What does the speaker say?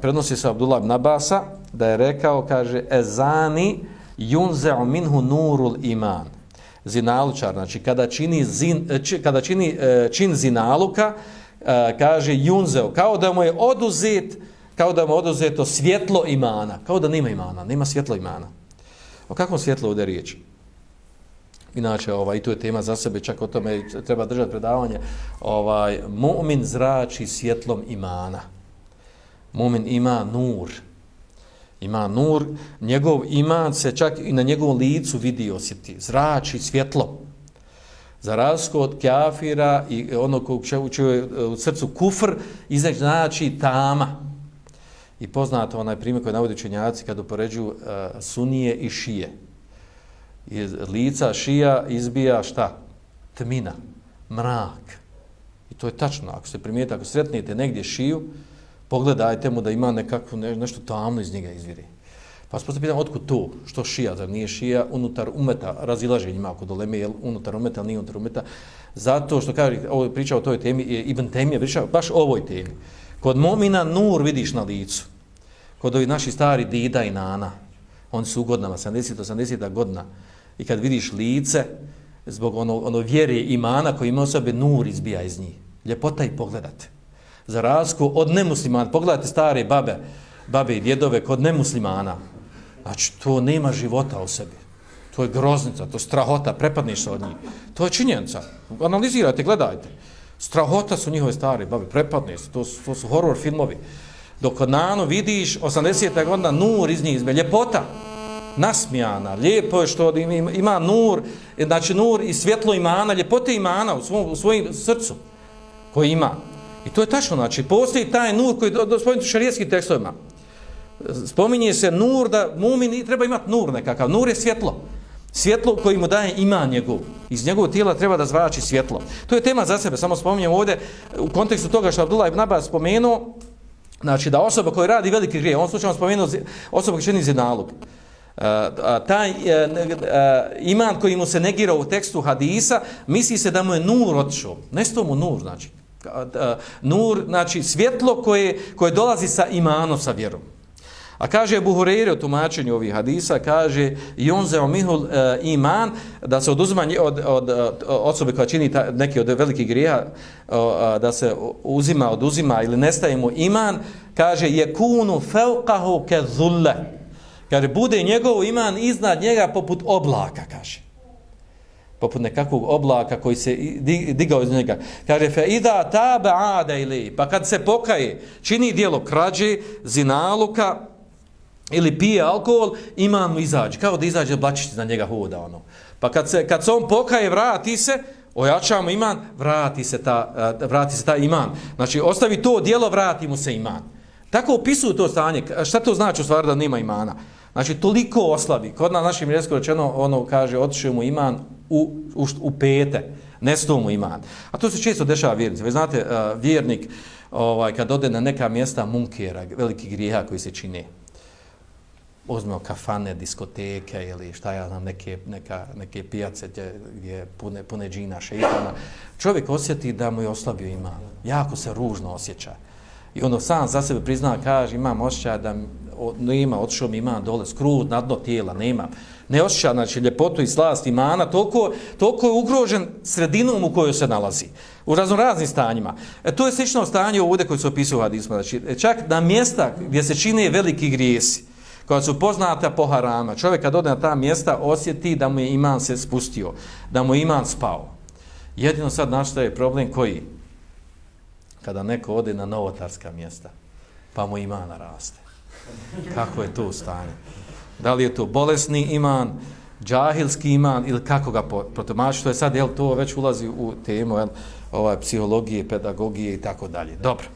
prenosi se Abdullah ibn Abasa da je rekao, kaže, ezani junzeu minhu nurul iman. Zinalučar, znači kada čini, zin, e, kada čini e, čin zinaluka, e, kaže junzeu, kao da mu je oduzet, kao da mu je oduzeto svjetlo imana, kao da nema imana, nema svjetlo imana. O kakvom svjetlo ovdje riječi? Inače, ovaj, i to je tema za sebe, čak o tome treba držati predavanje. Ovaj, mu'min zrači svjetlom imana. Mu'min ima nur. Ima nur. Njegov iman se čak i na njegovom licu vidi osjeti. Zrači svjetlo. Za razliku od kafira i ono kog će u srcu kufr, izneći znači tama. I poznato onaj primjer koji navodi učenjaci kad upoređuju uh, sunije i šije iz lica šija izbija šta? Tmina, mrak. I to je tačno. Ako se primijete, ako sretnete negdje šiju, pogledajte mu da ima nekako ne, nešto tamno iz njega izviri. Pa se posto pitam, otkud to? Što šija? Zar nije šija unutar umeta? Razilaženje ima ako doleme, je unutar umeta, ali nije unutar umeta. Zato što kaže, ovo je pričao o toj temi, je Ibn Temi je pričao baš o ovoj temi. Kod momina nur vidiš na licu. Kod ovih naši stari dida i nana, oni su u godinama, 70-80 godina, i kad vidiš lice, zbog ono, ono vjere imana koji ima osobe, nur izbija iz njih. Ljepota i pogledate. Za razliku od nemuslimana, pogledajte stare babe, babe i djedove kod nemuslimana. Znači, to nema života u sebi. To je groznica, to je strahota, prepadniš se od njih. To je činjenica. Analizirajte, gledajte. Strahota su njihove stare babe, prepadne se, to su, to su horror filmovi. Dok kod nano vidiš 80. godina nur iz njih izme, ljepota nasmijana, lijepo je što ima nur, znači nur i svjetlo imana, ljepote imana u, svom, u svojim srcu koji ima. I to je tačno, znači postoji taj nur koji do, do u šarijetskim tekstovima. Spominje se nur da mumin treba imati nur nekakav, nur je svjetlo. Svjetlo koji mu daje ima njegov. Iz njegovog tijela treba da zvrači svjetlo. To je tema za sebe, samo spominjem ovdje u kontekstu toga što Abdullah ibn Abbas spomenuo, znači da osoba koja radi veliki grije, on slučajno spomenuo osoba koja čini zinalog, e, taj e, e, iman koji mu se negira u tekstu hadisa, misli se da mu je nur otišao. Nesto mu nur, znači. Nur, znači svjetlo koje, koje dolazi sa imanom, sa vjerom. A kaže Buhureyre u tumačenju ovih hadisa, kaže i on zeo mihul e, iman, da se oduzima od, od, od osobe koja čini ta, neki od velikih grija, da se uzima, oduzima ili nestaje mu iman, kaže je kunu fevkahu ke zulle. Kaže, bude njegov iman iznad njega poput oblaka, kaže. Poput nekakvog oblaka koji se digao iz njega. Kaže, fe ida tabe ada ili, pa kad se pokaje, čini dijelo krađe, zinaluka, ili pije alkohol, iman mu izađe. Kao da izađe blačić na njega hoda, ono. Pa kad se, kad se on pokaje, vrati se, ojačamo iman, vrati se ta, vrati se ta iman. Znači, ostavi to dijelo, vrati mu se iman. Tako opisuju to stanje. Šta to znači u stvari da nema imana? Znači, toliko oslabi. Kod na našim rijesko rečeno, ono kaže, otišao mu iman u, u, u pete. Nesto mu iman. A to se često dešava vjernici. Vi znate, uh, vjernik, ovaj, kad ode na neka mjesta munkera, veliki grijeha koji se čine, uzmeo kafane, diskoteke ili šta ja znam, neke, neka, neke pijace gdje, gdje pune, pune džina, šeitana, čovjek osjeti da mu je oslabio iman. Jako se ružno osjeća. I ono sam za sebe prizna, kaže, imam osjećaj da nema, otišao mi ima dole, skrut, na dno tijela, nema. Ne osjeća, znači, ljepotu i slast imana, toliko, toliko je ugrožen sredinom u kojoj se nalazi. U raznoraznim stanjima. E, to je slično stanje ovdje koje se opisuje u hadismu. Znači, e, čak na mjesta gdje se čine veliki grijesi, koja su poznata po harama, čovjek kad ode na ta mjesta osjeti da mu je iman se spustio, da mu je iman spao. Jedino sad nastaje problem koji? Kada neko ode na novotarska mjesta, pa mu imana raste. Kako je to stanje? Da li je to bolesni iman, džahilski iman ili kako ga protumači? To je sad, jel, to već ulazi u temu jel, ovaj, psihologije, pedagogije i tako dalje. Dobro.